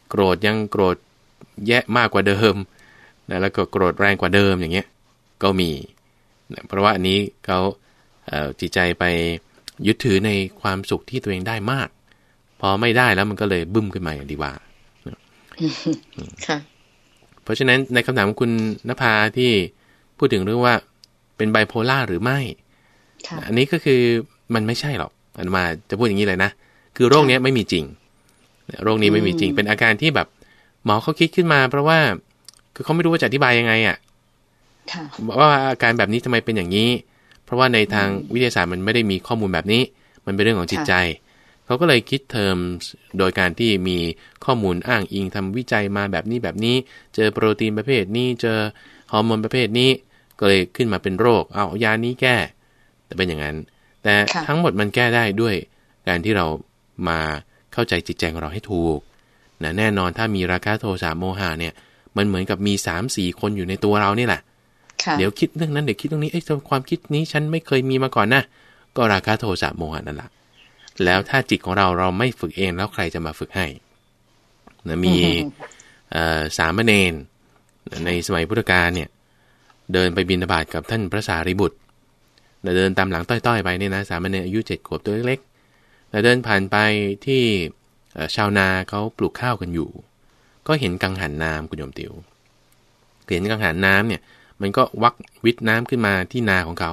โกรธยังโกรธแย่มากกว่าเดิมนะแล้วก็โกรธแรงกว่าเดิมอย่างเงี้ยก็มีนะเพราะว่าอันนี้เขาจิตใจไปยึดถือในความสุขที่ตัวเองได้มาก พอไม่ได้แล้วมันก็เลยบึ้มขึ้นมาอย่างดีว่าค่ะเพราะฉะนั้นในคำถามของคุณนภาที่ พูดถึงเรื่องว่าเป็นไบโพล่าหรือไม่ อันนี้ก็คือมันไม่ใช่หรอกอันมาจะพูดอย่างนี้เลยนะ คือโรคนี้ไม่มีจริง โรคนี้ไม่มีจริง เป็นอาการที่แบบหมอเขาคิดขึ้นมา เพราะว่า คือเขาไม่รู้ว่าจะอธิบายยังไงอะว่าอาการแบบนี้ทำไมเป็นอย่างนี้ เพราะว่าในทางวิทยาศาสตร์มันไม่ได้มีข้อมูลแบบนี้ มันเป็นเรื่องของจิตใจ เขาก็เลยคิดเทอมโดยการที่มีข้อมูลอ้างอิงทำวิจัยมาแบบนี้แบบนี้ เจอโปรตีนประเภทนี้ เจอฮอร์โมนประเภทนี้ ก็เลยขึ้นมาเป็นโรค เอายานี้แก้ แต่เป็นอย่างนั้น แต่ทั้งหมดมันแก้ได้ด้วย การที่เรามาเข้าใจจิตใจของเราให้ถูกนะแน่นอนถ้ามีราคะโทสะโมหะเนี่ย มันเหมือนกับมีสามสี่คนอยู่ในตัวเรานี่แหละเดี๋ยวคิดเรื่องนั้นเดี๋ยวคิดตรงนี้เอ้ยความคิดนี้ฉันไม่เคยมีมาก่อนนะก็ราคะโทสะโมหะนั่นแหละแล้วถ้าจิตของเราเราไม่ฝึกเองแล้วใครจะมาฝึกให้นะมีสามเณรในสมัยพุทธกาลเนี่ย เดินไปบินบาตกับท่านพระสารีบุตรเดินตามหลังต้อยๆไปเนี่ยนะสามเณรอายุเจ็ดขวบตัวเล็กๆเดินผ่านไปที่ชาวนาเขาปลูกข้าวกันอยู่ ก็เห็นกังหันน้ำคุณโยมติวเห็นกังหันน้ำเนี่ยมันก็วักวิทน้ำขึ้นมาที่นาของเขา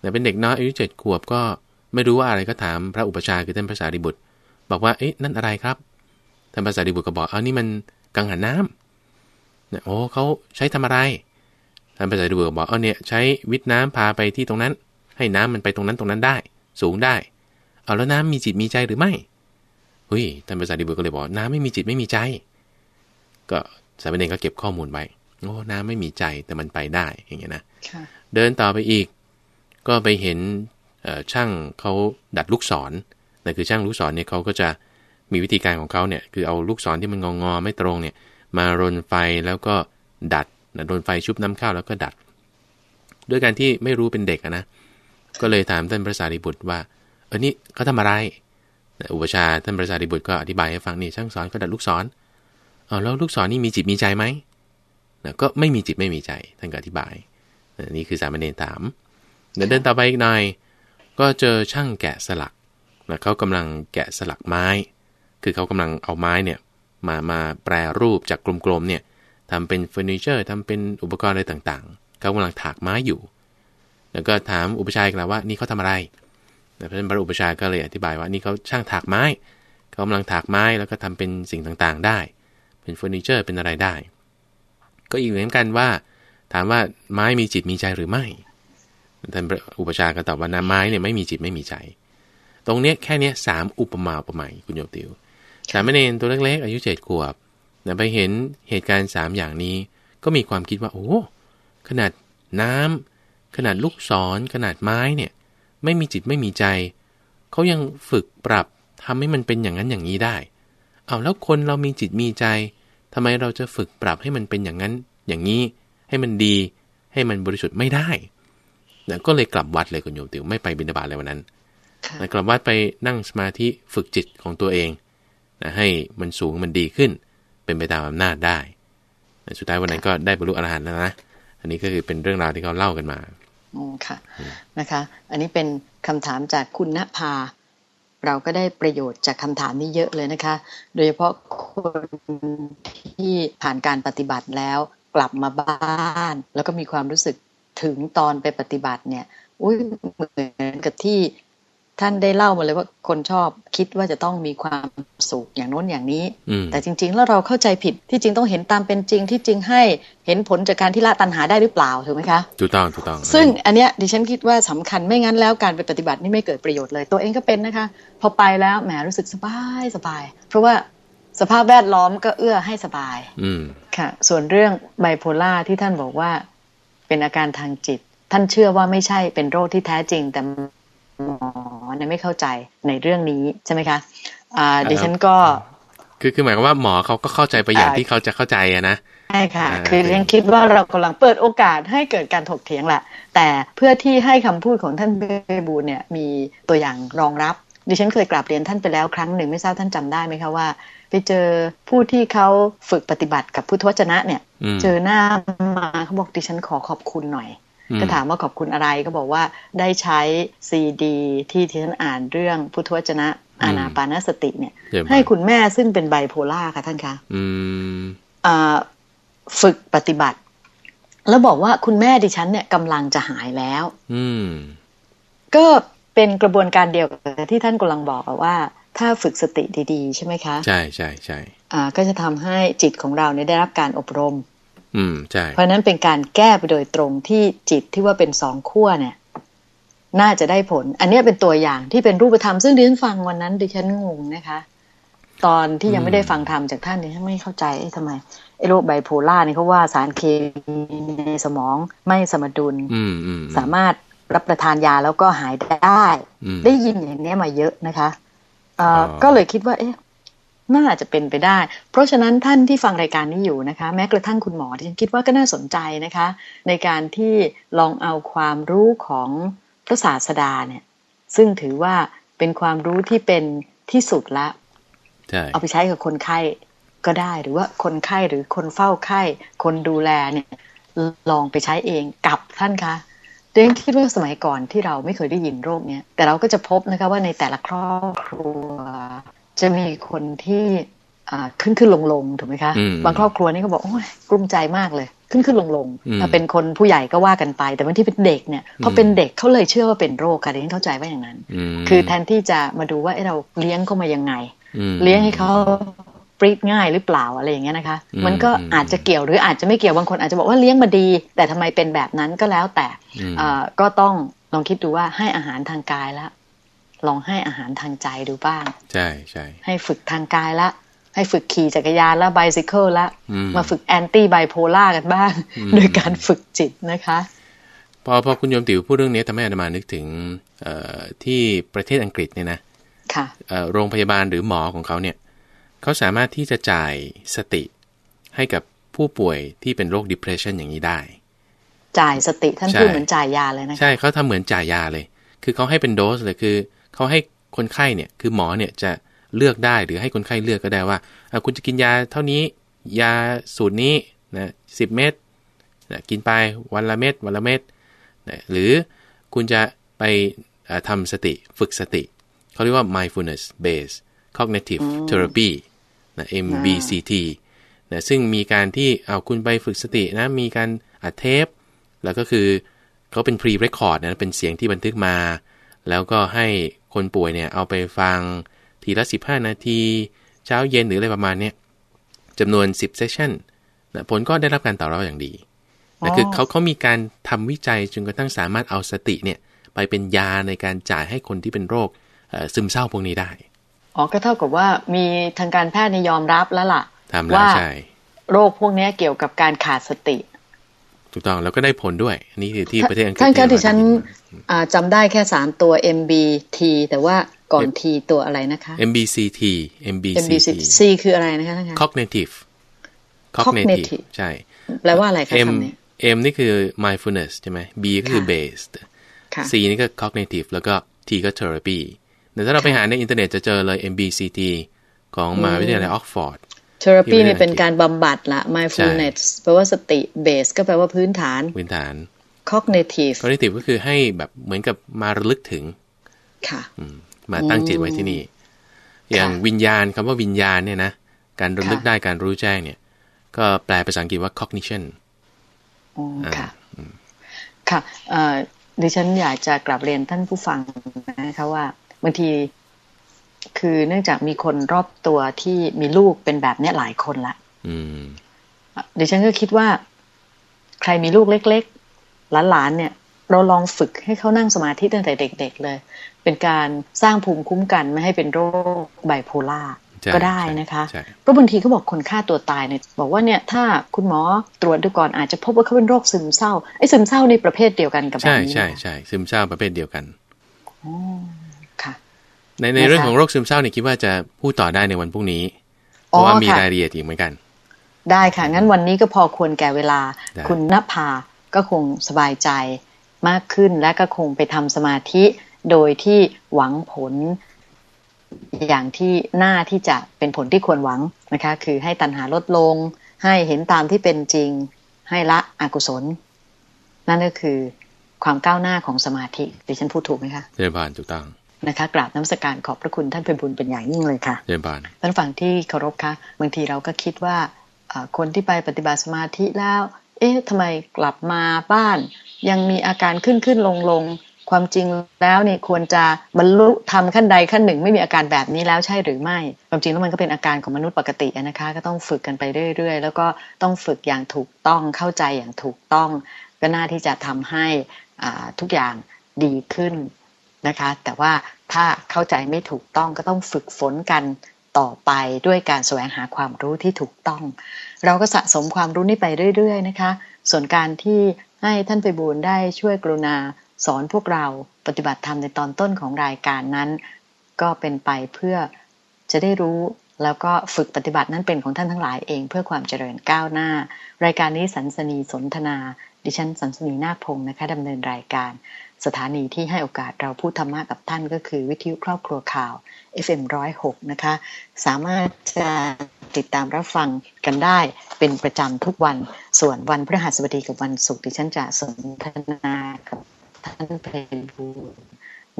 แต่เป็นเด็กน้อยอายุเจ็ดขวบก็ไม่รู้ว่าอะไรก็ถามพระอุปชาคือท่านพระสารีบุตร บอกว่าเอ๊ะนั่นอะไรครับท่านพระสารีบุตรก็บอกเอานี่มันกังหันน้ำเนี่ยโอ้เขาใช้ทำอะไร ท่านพระสารีบุตรบอกเอาเนี่ยใช้วิทน้ำพาไปที่ตรงนั้น ให้น้ำมันไปตรงนั้นตรงนั้นได้ สูงได้ เอาแล้วน้ำมีจิตมีใจหรือไม่เฮ้ยท่านพระสารีบุตรก็เลยบอกน้ำไม่มีจิตไม่มีใจ ก็สามเณรก็เก็บข้อมูลไว้โอ้น้ำไม่มีใจแต่มันไปได้อย่างเงี้ยนะเดินต่อไปอีก ก็ไปเห็นช่างเขาดัดลูกศรนั่นคือช่างลูกศรเนี่ยเขาก็จะมีวิธีการของเขาเนี่ยคือเอาลูกศรที่มันงองอไม่ตรงเนี่ยมารนไฟแล้วก็ดัด นะรนไฟชุบน้ำข้าวแล้วก็ดัด ด้วยการที่ไม่รู้เป็นเด็กนะ ก็เลยถามท่านพระสารีบุตรว่า เออนี่เขาทำอะไรอุปชาท่านพระสารีบุตรก็อธิบายให้ฟังนี่ช่างสอนก็ดัดลูกศรอ๋อแล้วลูกศรนี่มีจิตมีใจไหมนะก็ไม่มีจิตไม่มีใจ ท่านก็อธิบายนี่คือสามเณรถามเดินเดินต่อไปอีกหน่อย ก็เจอช่างแกะสลักนะเขากำลังแกะสลักไม้ คือเขากำลังเอาไม้เนี่ยมามาแปรรูปจากกลมๆเนี่ย ทำเป็นเฟอร์นิเจอร์ทำเป็นอุปกรณ์อะไรต่างๆเขากำลังถากไม้อยู่ แล้วก็ถามอุปชายกันว่านี่เขาทาอะไรพระท่านพระอุปชาก็เลยอธิบายว่านี่เขาช่างถากไม้เขากำลังถากไม้แล้วก็ทำเป็นสิ่งต่างๆได้ เป็นเฟอร์นิเจอร์เป็นอะไรได้ ก็อีกเหมือนกันว่า ถามว่าไม้มีจิตมีใจหรือไม่ท่านอุปชาก็ตอบว่าน้ำไม้เนี่ยไม่มีจิตไม่มีใจ ตรงเนี้ยแค่เนี้ยสามอุปมาอุปไมยคุณโยมติวสามเณรตัวเล็กๆอายุเจ็ดขวบ ไปเห็นเหตุการณ์สามอย่างนี้ ก็มีความคิดว่า โอ้ขนาดน้ำขนาดลูกศร ขนาดไม้เนี่ย ไม่มีจิตไม่มีใจ เขายังฝึกปรับทำให้มันเป็นอย่างนั้นอย่างนี้ได้ เอาแล้วคนเรามีจิตมีใจทำไมเราจะฝึกปรับให้มันเป็นอย่างนั้น อย่างนี้ ให้มันดี ให้มันบริสุทธิ์ไม่ได้นะก็เลยกลับวัดเลยคุณโยมติวไม่ไปบิณฑบาตเลยวันนั้นนะกลับวัดไปนั่งสมาธิฝึกจิตของตัวเองนะให้มันสูงมันดีขึ้น เป็นไปตามอำนาจได้นะสุดท้ายวันนั้นก็ได้บรรลุอรหันต์แล้วนะอันนี้ก็คือเป็นเรื่องราวที่เขาเล่ากันมาอ๋อค่ะนะคะ อันนี้เป็นคำถามจากคุณณภา เราก็ได้ประโยชน์จากคำถามนี้เยอะเลยนะคะ โดยเฉพาะคนที่ผ่านการปฏิบัติแล้วกลับมาบ้าน แล้วก็มีความรู้สึกถึงตอนไปปฏิบัติเนี่ยอุ้ยเหมือนกับที่ ท่านได้เล่ามาเลยว่าคนชอบคิดว่าจะต้องมีความสุขอย่างโน้นอย่างนี้ แต่จริง ๆ แล้วเราเข้าใจผิดที่จริงต้องเห็นตามเป็นจริงที่จริงให้เห็นผลจากการที่ละตัณหาได้หรือเปล่าถูกไหมคะถูกต้องถูกต้องซึ่งอันเนี้ยดิฉันคิดว่าสำคัญไม่งั้นแล้วการไปปฏิบัตินี่ไม่เกิดประโยชน์เลย ตัวเองก็เป็นนะคะ พอไปแล้วแหมรู้สึกสบายสบาย เพราะว่าสภาพแวดล้อมก็เอื้อให้สบาย อืค่ะ ส่วนเรื่องไบโพล่าที่ท่านบอกว่าเป็นอาการทางจิต ท่านเชื่อว่าไม่ใช่เป็นโรคที่แท้จริงแต่ หมอเนี่ยไม่เข้าใจในเรื่องนี้ใช่ไหมคะอ่าดิฉันก็ คือคือหมายความว่าหมอเขาก็เข้าใจไปอย่างที่เขาจะเข้าใจอะนะใช่ค่ะ คือยังคิดว่าเรากำลังเปิดโอกาสให้เกิดการถกเถียงแหละ แต่เพื่อที่ให้คำพูดของท่านเบบูเนี่ยมีตัวอย่างรองรับ ดิฉันเคยกราบเรียนท่านไปแล้วครั้งหนึ่งไม่ทราบท่านจำได้ไหมคะว่า ไปเจอผู้ที่เขาฝึกปฏิบัติกับพุทธวจนะเนี่ย เจอหน้ามาเขาบอกดิฉันขอขอบคุณหน่อย ก็ถามว่าขอบคุณอะไรก็บอกว่าได้ใช้ซีดีที่ที่ฉันอ่านเรื่องพุทธวจนะอานาปานสติเนี่ย ให้คุณแม่ซึ่งเป็นไบโพล่าค่ะท่านคะฝึกปฏิบัติ แล้วบอกว่าคุณแม่ดิฉันเนี่ยกำลังจะหายแล้วอืก็เป็นกระบวนการเดียวกับที่ท่านกำลังบอกว่า ถ้าฝึกสติดี ๆ ใช่ไหมคะ ใช่ใช่ใช่อ่าก็จะทำให้จิตของเราเนี่ยได้รับการอบรม อืมใช่เพราะนั้นเป็นการแก้ไปโดยตรงที่จิตที่ว่าเป็นสองขั้วเนี่ย น่าจะได้ผล อันนี้เป็นตัวอย่างที่เป็นรูปธรรมซึ่งดิฉันฟังวันนั้นดิฉันงงนะคะ ตอนที่ยังไม่ได้ฟังธรรมจากท่านดิฉันไม่เข้าใจทำไมไอ้โรคไบโพล่านี่เขาว่าสารเคมีในสมองไม่สมดุลสามารถรับประทานยาแล้วก็หายได้ ได้ยินอย่างนี้มาเยอะนะคะก็เลยคิดว่า เอ๊ะ น่าจะเป็นไปได้ เพราะฉะนั้นท่านที่ฟังรายการนี้อยู่นะคะ แม้กระทั่งคุณหมอที่ฉันคิดว่าก็น่าสนใจนะคะ ในการที่ลองเอาความรู้ของพระศาสดาเนี่ย ซึ่งถือว่าเป็นความรู้ที่เป็นที่สุดละเอาไปใช้กับคนไข้ก็ได้หรือว่าคนไข้หรือคนเฝ้าไข้ คนดูแลเนี่ย ลองไปใช้เองกับท่านคะเดนคิดว่าสมัยก่อนที่เราไม่เคยได้ยินโรคเนี้ยแต่เราก็จะพบนะคะว่าในแต่ละครอบครัว จะมีคนที่ขึ้นขึ้นลงลงถูกไหมคะ บางครอบครัวนี่ก็บอกโอ้ยกลุ้มใจมากเลย ขึ้นขึ้นลงลงถ้าเป็นคนผู้ใหญ่ก็ว่ากันไป แต่บางที่เป็นเด็กเนี่ยพอเป็นเด็กเขาเลยเชื่อว่าเป็นโรคค่ะดิฉันเข้าใจว่าอย่างนั้น คือแทนที่จะมาดูว่าเราเลี้ยงเขามายังไง เลี้ยงให้เขาปริดง่ายหรือเปล่าอะไรอย่างเงี้ยนะคะ มันก็อาจจะเกี่ยวหรืออาจจะไม่เกี่ยวบางคนอาจจะบอกว่าเลี้ยงมาดี แต่ทำไมเป็นแบบนั้นก็แล้วแต่ก็ต้องลองคิดดูว่าให้อาหารทางกายแล้ว ลองให้อาหารทางใจดูบ้าง ใช่ใช่ให้ฝึกทางกายละ ให้ฝึกขี่จักรยานแล้วไบซิเคิลละ มาฝึกแอนตี้ไบโพล่ากันบ้างโดยการฝึกจิตนะคะ พอพอคุณโยมติ๋วพูดเรื่องนี้ทำให้อาตมานึกถึงที่ประเทศอังกฤษเนี่ยนะค่ะเอ่อโรงพยาบาลหรือหมอของเขาเนี่ยเขาสามารถที่จะจ่ายสติให้กับผู้ป่วยที่เป็นโรค depression อย่างนี้ได้ จ่ายสติท่านใช่พูดเหมือนจ่ายยาเลยนะคะใช่เขาทำเหมือนจ่ายยาเลย คือเขาให้เป็นโดสเลยคือ เขาให้คนไข้เนี่ยคือหมอเนี่ยจะเลือกได้หรือให้คนไข้เลือกก็ได้ว่าอะคุณจะกินยาเท่านี้ ยาสูตรนี้นะสิเม็ดนะกินไปวันละเม็ดวันละเม็ดนะหรือคุณจะไปเอ่อทำสติฝึกสติ เขาเรียกว่า mindfulness based cognitive therapy นะ MBCT นะซึ่งมีการที่เอาคุณไปฝึกสตินะมีการอัดเทป แล้วก็คือเขาเป็น pre record นะเป็นเสียงที่บันทึกมา แล้วก็ให้ คนป่วยเนี่ยเอาไปฟังทีละ 15 นาที เช้าเย็นหรืออะไรประมาณเนี้ยจำนวน 10 session นะผลก็ได้รับการตอบรับอย่างดีนะคือเขาเขามีการทำวิจัยจนกระทั่งสามารถเอาสติเนี่ยไปเป็นยาในการจ่ายให้คนที่เป็นโรคเอ่อซึมเศร้าพวกนี้ได้ อ๋อ ก็เท่ากับว่ามีทางการแพทย์ในยยอมรับแล้วล่ะทำแล้วว่าใช่โรคพวกนี้เกี่ยวกับการขาดสติ ถูกต้องแล้วก็ได้ผลด้วยอันนี่คือที่ประเทศอังกฤษท่านคะที่ที่ฉันเราได้ยิอ่า จำได้แค่สามตัว MBT แต่ว่าก่อน T ตัวอะไรนะคะ MBCT MBCT MBC C คืออะไรนะคะท่านคะ cognitive Cognitive ใช่ แปลว่าอะไรคะ M คำนี้ M นี่คือ mindfulness ใช่ไหม B ก็คือค่ะ based ค่ะ C นี่ก็ cognitive แล้วก็ T ก็ therapy แต่ถ้าเราไปหาในอินเทอร์เน็ตจะเจอเลย MBCT ของมหาวิทยาลัย Oxford therapy ที่ไม่ได้นี่เป็นการบำบัดละ mindfulness แปลว่าสติ base ก็แปลว่าพื้นฐาน พื้นฐาน cognitive cognitive ก็คือให้แบบเหมือนกับมาระลึกถึง ค่ะอืมมาตั้งจิตไว้ที่นี่ อย่างค่ะวิญญาณคำว่าวิญญาณเนี่ยนะ การระลึกค่ะได้การรู้แจ้งเนี่ย ก็แปลภาษาอังกฤษว่า cognition อ๋ออ่าค่ะค่ะเอ่อดิฉันอยากจะกลับเรียนท่านผู้ฟังนะคะว่าบางทีคือเนื่องจากมีคนรอบตัวที่มีลูกเป็นแบบเนี้ยหลายคนละอืมดิฉันก็คิดว่า ใครมีลูกเล็กๆ หลานๆเนี่ยเราลองฝึกให้เขานั่งสมาธิตั้งแต่เด็ก ๆ เลย เป็นการสร้างภูมิคุ้มกันไม่ให้เป็นโรคไบโพล่าใช่ก็ได้ใช่นะคะใช่เพราะบางทีเขาบอกคนฆ่าตัวตายเนี่ยบอกว่าเนี่ยถ้าคุณหมอตรวจดูก่อนอาจจะพบว่าเขาเป็นโรคซึมเศร้าไอ้ซึมเศร้าในประเภทเดียวกันกับแบบใช่นี้ใช่นะใช่ซึมเศร้าประเภทเดียวกันอ๋อค่ะ ในในนะคะเรื่องของโรคซึมเศร้าเนี่ยคิดว่าจะพูดต่อได้ในวันพรุ่งนี้ เพอ๋อราะว่ามีค่ะรายละเอียดอีกเหมือนกัน ได้ค่ะ งั้นวันนี้ก็พอควรแก่เวลาได้คุณนภา ก็คงสบายใจมากขึ้นและก็คงไปทำสมาธิโดยที่หวังผลอย่างที่น่าที่จะเป็นผลที่ควรหวังนะคะ คือให้ตัณหาลดลง ให้เห็นตามที่เป็นจริง ให้ละอกุศล นั่นก็คือความก้าวหน้าของสมาธิดิฉันพูดถูกไหมคะเจริญบานถูกต้องนะคะกราบน้ำสการขอบพระคุณท่านเป็นบุญเป็นอย่างยิ่งเลยค่ะเจริญบานท่านฝั่งที่เคารพคะบางทีเราก็คิดว่าเอ่อคนที่ไปปฏิบัติสมาธิแล้ว เอ๊ะทำไมกลับมาบ้าน ยังมีอาการขึ้นขึ้นลงลงความจริงแล้วนี่ควรจะบรรลุทำขั้นใดขั้นหนึ่ง ไม่มีอาการแบบนี้แล้วใช่หรือไม่ ความจริงแล้วมันก็เป็นอาการของมนุษย์ปกตินะคะ ก็ต้องฝึกกันไปเรื่อย ๆ แล้วก็ต้องฝึกอย่างถูกต้องเข้าใจอย่างถูกต้อง ก็น่าที่จะทำให้อ่าทุกอย่างดีขึ้นนะคะ แต่ว่าถ้าเข้าใจไม่ถูกต้องก็ต้องฝึกฝนกันต่อไปด้วยการแสวงหาความรู้ที่ถูกต้อง เราก็สะสมความรู้นี้ไปเรื่อย ๆ นะคะ ส่วนการที่ให้ท่านไปบูลย์ได้ช่วยกรุณาสอนพวกเราปฏิบัติธรรมในตอนต้นของรายการนั้น ก็เป็นไปเพื่อจะได้รู้แล้วก็ฝึกปฏิบัตินั้นเป็นของท่านทั้งหลายเองเพื่อความเจริญก้าวหน้า รายการนี้สันสนีสนทนา ดิฉันสันสนีนาคพงศ์นะคะดำเนินรายการ สถานีที่ให้โอกาสเราพูดธรรมะกับท่านก็คือวิทยุครอบครัวข่าว FM 106 นะคะ สามารถจะ ติดตามรับฟังกันได้เป็นประจำทุกวัน ส่วนวันพฤหัสบดีกับวันศุกร์ดิฉันจะสนทนากับท่านเพลบูล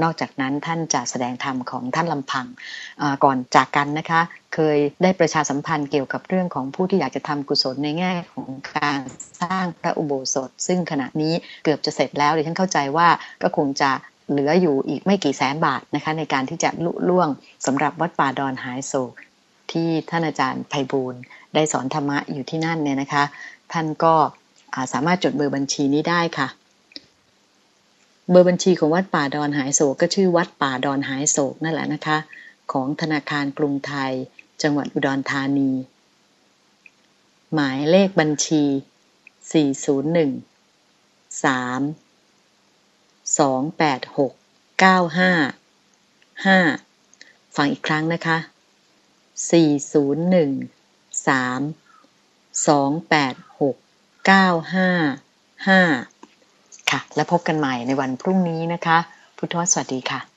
นอกจากนั้นท่านจะแสดงธรรมของท่านลำพังก่อนจากกันนะคะ เคยได้ประชาสัมพันธ์เกี่ยวกับเรื่องของผู้ที่อยากจะทำกุศลในแง่ของการสร้างพระอุโบสถ ซึ่งขณะนี้เกือบจะเสร็จแล้วดิฉันเข้าใจว่าก็คงจะเหลืออยู่อีกไม่กี่แสนบาทนะคะในการที่จะลุล่วงสำหรับวัดป่าดอนหายโศก ที่ท่านอาจารย์ไพบูลย์ได้สอนธรรมะอยู่ที่นั่นเนี่ยนะคะ ท่านก็าสามารถจดเบอร์บัญชีนี้ได้ค่ะ เบอร์บัญชีของวัดป่าดอนหายโศกก็ชื่อวัดป่าดอนหายโศกนั่นแหละนะคะ ของธนาคารกรุงไทย จังหวัดอุดรธานี หมายเลขบัญชี 401 3 286 95 5 ฟังอีกครั้งนะคะ 401 3 286 955 ค่ะ และพบกันใหม่ในวันพรุ่งนี้นะคะ พุทธวสวัสดีค่ะ